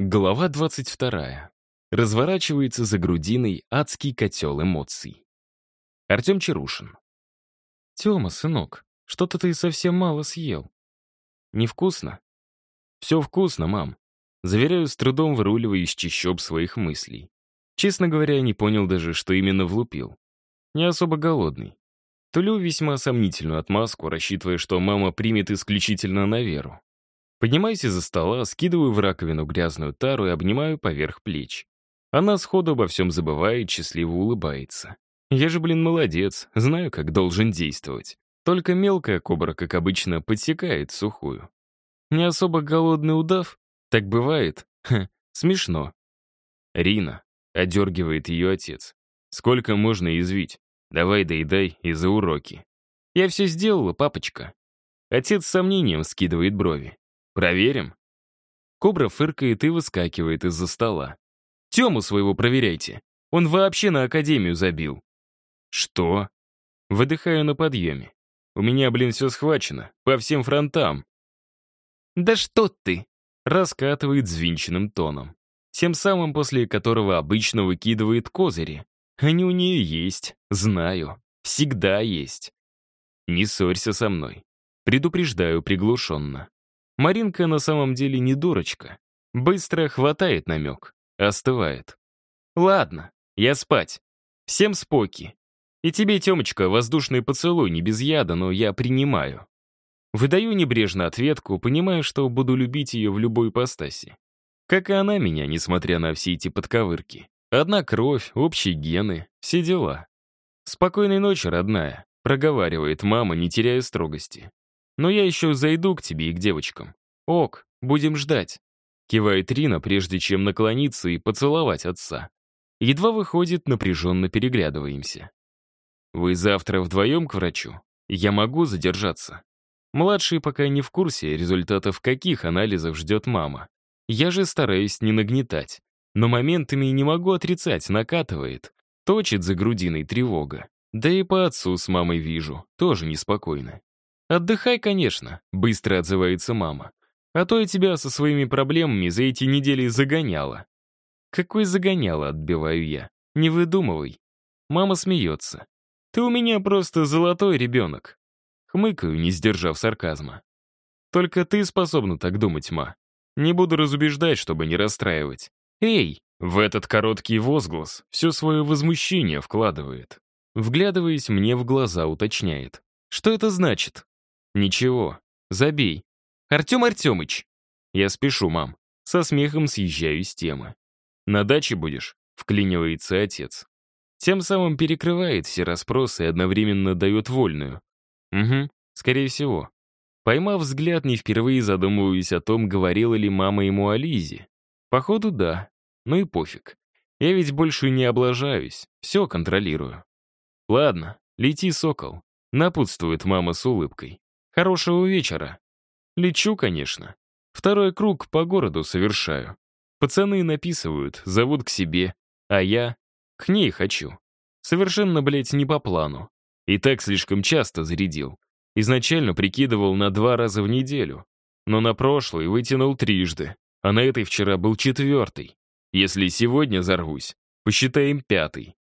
Глава 22. Разворачивается за грудиной адский котел эмоций. Артем Чарушин. «Тема, сынок, что-то ты совсем мало съел». «Невкусно?» «Все вкусно, мам». Заверяю, с трудом выруливая из чащоб своих мыслей. Честно говоря, не понял даже, что именно влупил. Не особо голодный. Тулю весьма сомнительную отмазку, рассчитывая, что мама примет исключительно на веру. Поднимаюсь из-за стола, скидываю в раковину грязную тару и обнимаю поверх плеч. Она сходу обо всем забывает, счастливо улыбается. Я же, блин, молодец, знаю, как должен действовать. Только мелкая кобра, как обычно, подсекает сухую. Не особо голодный удав? Так бывает? Ха, смешно. Рина, одергивает ее отец. Сколько можно извить? Давай доедай и за уроки. Я все сделала, папочка. Отец с сомнением скидывает брови. Проверим?» Кобра фыркает и выскакивает из-за стола. «Тему своего проверяйте. Он вообще на академию забил». «Что?» Выдыхаю на подъеме. «У меня, блин, все схвачено. По всем фронтам». «Да что ты!» Раскатывает звинченным тоном. Тем самым, после которого обычно выкидывает козыри. Они у нее есть, знаю. Всегда есть. Не ссорься со мной. Предупреждаю приглушенно. Маринка на самом деле не дурочка. Быстро хватает намек, остывает. Ладно, я спать. Всем споки. И тебе, Темочка, воздушный поцелуй не без яда, но я принимаю. Выдаю небрежно ответку, понимая, что буду любить ее в любой ипостаси. Как и она меня, несмотря на все эти подковырки. Одна кровь, общие гены, все дела. «Спокойной ночи, родная», — проговаривает мама, не теряя строгости. Но я еще зайду к тебе и к девочкам. Ок, будем ждать. Кивает Рина, прежде чем наклониться и поцеловать отца. Едва выходит, напряженно переглядываемся. Вы завтра вдвоем к врачу? Я могу задержаться. Младший пока не в курсе результатов каких анализов ждет мама. Я же стараюсь не нагнетать. Но моментами не могу отрицать, накатывает. Точит за грудиной тревога. Да и по отцу с мамой вижу, тоже неспокойно. «Отдыхай, конечно», — быстро отзывается мама. «А то я тебя со своими проблемами за эти недели загоняла». «Какой загоняла?» — отбиваю я. «Не выдумывай». Мама смеется. «Ты у меня просто золотой ребенок». Хмыкаю, не сдержав сарказма. «Только ты способна так думать, ма. Не буду разубеждать, чтобы не расстраивать. Эй!» В этот короткий возглас все свое возмущение вкладывает. Вглядываясь мне в глаза, уточняет. «Что это значит?» «Ничего, забей. Артем Артемыч!» Я спешу, мам. Со смехом съезжаю с темы. «На даче будешь?» — вклинивается отец. Тем самым перекрывает все расспросы и одновременно дает вольную. Угу, скорее всего. Поймав взгляд, не впервые задумываюсь о том, говорила ли мама ему о Лизе. Походу, да. Ну и пофиг. Я ведь больше не облажаюсь, все контролирую. Ладно, лети, сокол. Напутствует мама с улыбкой. Хорошего вечера. Лечу, конечно. Второй круг по городу совершаю. Пацаны написывают, зовут к себе, а я к ней хочу. Совершенно, блядь, не по плану. И так слишком часто зарядил. Изначально прикидывал на два раза в неделю. Но на прошлый вытянул трижды, а на этой вчера был четвертый. Если сегодня зарвусь, посчитаем пятый.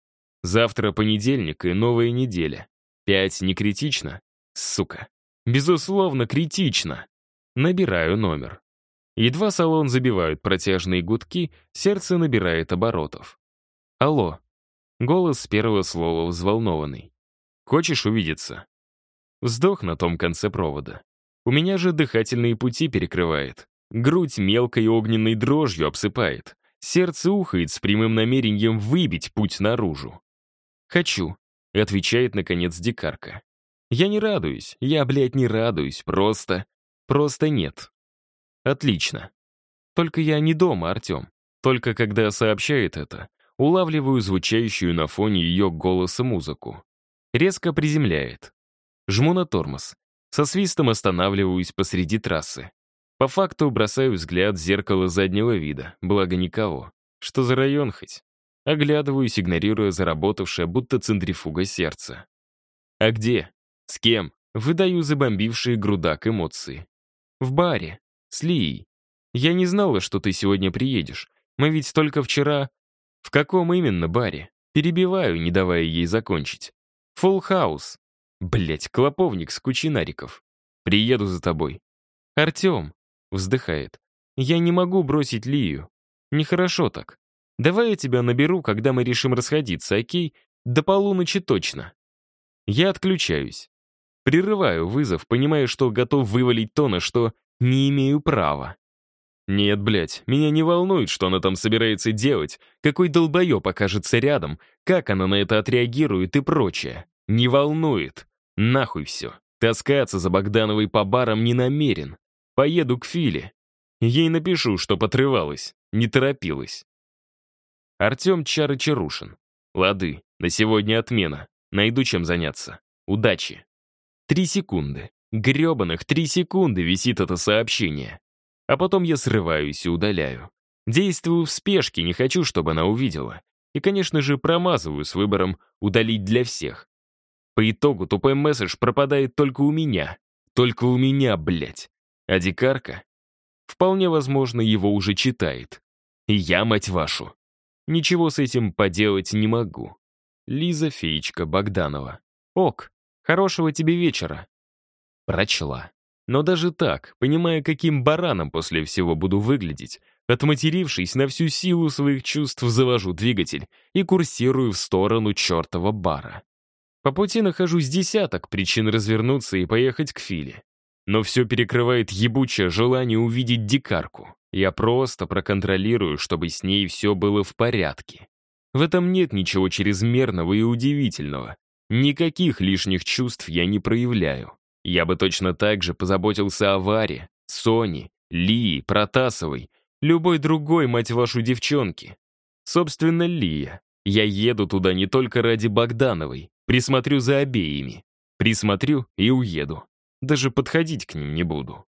Завтра понедельник и новая неделя. Пять не критично? Сука. Безусловно, критично. Набираю номер. Едва салон забивают протяжные гудки, сердце набирает оборотов. «Алло». Голос с первого слова взволнованный. «Хочешь увидеться?» Вздох на том конце провода. У меня же дыхательные пути перекрывает. Грудь мелкой огненной дрожью обсыпает. Сердце ухает с прямым намерением выбить путь наружу. «Хочу», — отвечает, наконец, дикарка. Я не радуюсь, я, блядь, не радуюсь, просто... Просто нет. Отлично. Только я не дома, Артем. Только когда сообщает это, улавливаю звучащую на фоне ее голоса музыку. Резко приземляет. Жму на тормоз. Со свистом останавливаюсь посреди трассы. По факту бросаю взгляд в зеркало заднего вида, благо никого. Что за район хоть? Оглядываюсь, игнорируя заработавшее, будто центрифуга сердце. А где? С кем? Выдаю забомбившие грудак эмоции. В баре. С Лией. Я не знала, что ты сегодня приедешь. Мы ведь только вчера... В каком именно баре? Перебиваю, не давая ей закончить. Фулл хаус. Блять, клоповник с кучей нариков. Приеду за тобой. Артем, вздыхает. Я не могу бросить Лию. Нехорошо так. Давай я тебя наберу, когда мы решим расходиться, окей? До полуночи точно. Я отключаюсь. Прерываю вызов, понимая, что готов вывалить то, на что не имею права. Нет, блядь, меня не волнует, что она там собирается делать, какой долбоеб окажется рядом, как она на это отреагирует и прочее. Не волнует. Нахуй все. Таскаться за Богдановой по барам не намерен. Поеду к Филе. Ей напишу, что потрывалась, не торопилась. Артем Чарычарушин. Лады, на сегодня отмена. Найду чем заняться. Удачи. Три секунды. Гребаных три секунды висит это сообщение. А потом я срываюсь и удаляю. Действую в спешке, не хочу, чтобы она увидела. И, конечно же, промазываю с выбором «удалить для всех». По итогу тупой месседж пропадает только у меня. Только у меня, блядь. А дикарка? Вполне возможно, его уже читает. И я, мать вашу, ничего с этим поделать не могу. Лиза Феечка Богданова. Ок, хорошего тебе вечера. Прочла. Но даже так, понимая, каким бараном после всего буду выглядеть, отматерившись на всю силу своих чувств, завожу двигатель и курсирую в сторону чертова бара. По пути нахожусь десяток причин развернуться и поехать к Филе. Но все перекрывает ебучее желание увидеть дикарку. Я просто проконтролирую, чтобы с ней все было в порядке. В этом нет ничего чрезмерного и удивительного. Никаких лишних чувств я не проявляю. Я бы точно так же позаботился о Варе, Соне, Лии, Протасовой, любой другой, мать вашу, девчонки. Собственно, Лия. Я еду туда не только ради Богдановой, присмотрю за обеими. Присмотрю и уеду. Даже подходить к ним не буду.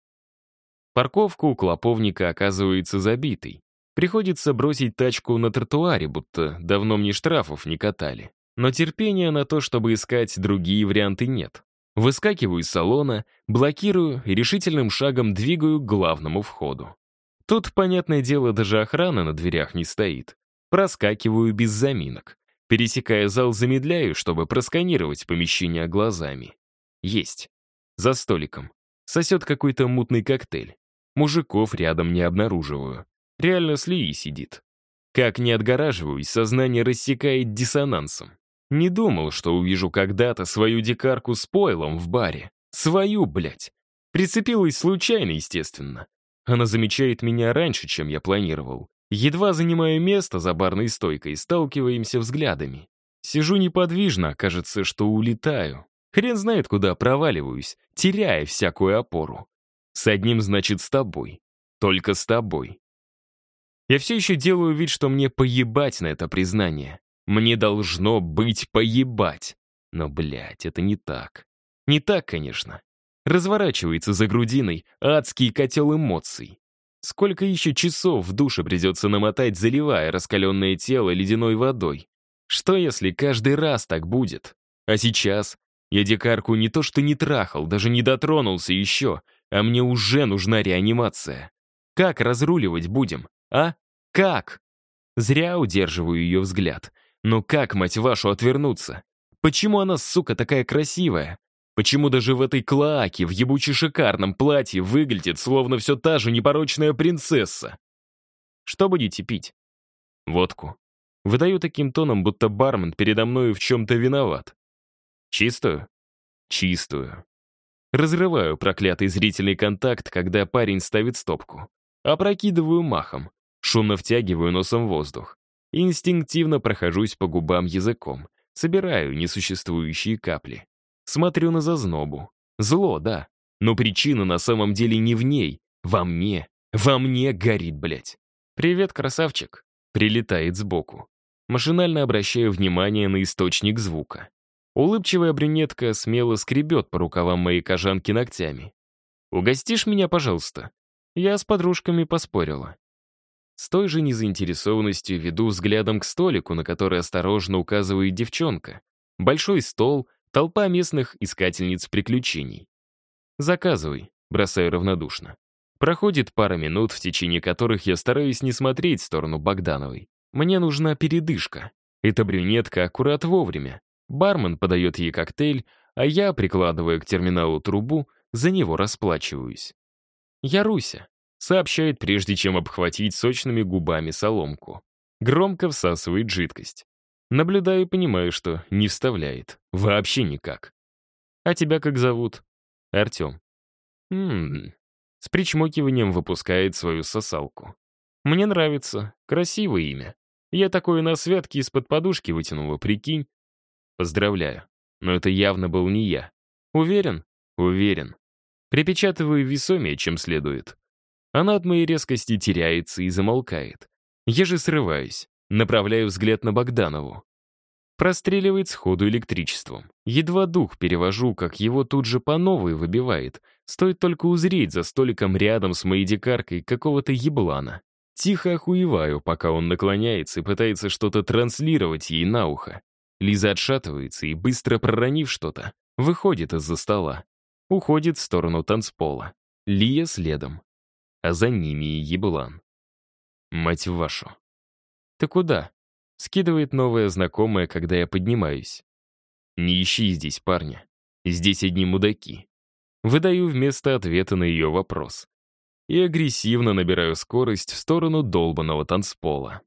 Парковка у клоповника оказывается забитой. Приходится бросить тачку на тротуаре, будто давно мне штрафов не катали. Но терпения на то, чтобы искать другие варианты, нет. Выскакиваю из салона, блокирую и решительным шагом двигаю к главному входу. Тут, понятное дело, даже охрана на дверях не стоит. Проскакиваю без заминок. Пересекая зал, замедляю, чтобы просканировать помещение глазами. Есть. За столиком. Сосет какой-то мутный коктейль. Мужиков рядом не обнаруживаю. Реально с Лией сидит. Как не отгораживаюсь, сознание рассекает диссонансом. Не думал, что увижу когда-то свою дикарку с пойлом в баре. Свою, блядь. Прицепилась случайно, естественно. Она замечает меня раньше, чем я планировал. Едва занимаю место за барной стойкой, сталкиваемся взглядами. Сижу неподвижно, кажется, что улетаю. Хрен знает, куда проваливаюсь, теряя всякую опору. С одним, значит, с тобой. Только с тобой. Я все еще делаю вид, что мне поебать на это признание. Мне должно быть поебать. Но, блядь, это не так. Не так, конечно. Разворачивается за грудиной адский котел эмоций. Сколько еще часов в душе придется намотать, заливая раскаленное тело ледяной водой? Что, если каждый раз так будет? А сейчас я дикарку не то что не трахал, даже не дотронулся еще, а мне уже нужна реанимация. Как разруливать будем, а? Как? Зря удерживаю ее взгляд. Но как, мать вашу, отвернуться? Почему она, сука, такая красивая? Почему даже в этой клоаке, в ебуче шикарном платье выглядит, словно все та же непорочная принцесса? Что будете пить? Водку. Выдаю таким тоном, будто бармен передо мною в чем-то виноват. Чистую? Чистую. Разрываю проклятый зрительный контакт, когда парень ставит стопку. Опрокидываю махом. Шумно втягиваю носом воздух. Инстинктивно прохожусь по губам языком, собираю несуществующие капли. Смотрю на зазнобу. Зло, да, но причина на самом деле не в ней, во мне. Во мне горит, блядь. «Привет, красавчик!» Прилетает сбоку. Машинально обращаю внимание на источник звука. Улыбчивая брюнетка смело скребет по рукавам моей кожанки ногтями. «Угостишь меня, пожалуйста?» Я с подружками поспорила. С той же незаинтересованностью веду взглядом к столику, на который осторожно указывает девчонка. Большой стол, толпа местных искательниц приключений. «Заказывай», — бросаю равнодушно. Проходит пара минут, в течение которых я стараюсь не смотреть в сторону Богдановой. Мне нужна передышка. Эта брюнетка аккурат вовремя. Бармен подает ей коктейль, а я, прикладывая к терминалу трубу, за него расплачиваюсь. «Я Руся», — сообщает, прежде чем обхватить сочными губами соломку. Громко всасывает жидкость. Наблюдаю и понимаю, что не вставляет. Вообще никак. «А тебя как зовут?» «Артем». «Ммм...» С причмокиванием выпускает свою сосалку. «Мне нравится. Красивое имя. Я такое на святке из-под подушки вытянула, прикинь. Поздравляю. Но это явно был не я. Уверен? Уверен. Припечатываю весомее, чем следует. Она от моей резкости теряется и замолкает. Я же срываюсь, направляю взгляд на Богданову. Простреливает сходу электричеством. Едва дух перевожу, как его тут же по новой выбивает. Стоит только узреть за столиком рядом с моей дикаркой какого-то еблана. Тихо охуеваю, пока он наклоняется и пытается что-то транслировать ей на ухо. Лиза отшатывается и, быстро проронив что-то, выходит из-за стола. Уходит в сторону танцпола. Лия следом. А за ними и еблан. Мать вашу. «Ты куда?» — скидывает новая знакомая, когда я поднимаюсь. «Не ищи здесь парня. Здесь одни мудаки». Выдаю вместо ответа на ее вопрос. И агрессивно набираю скорость в сторону долбанного танцпола.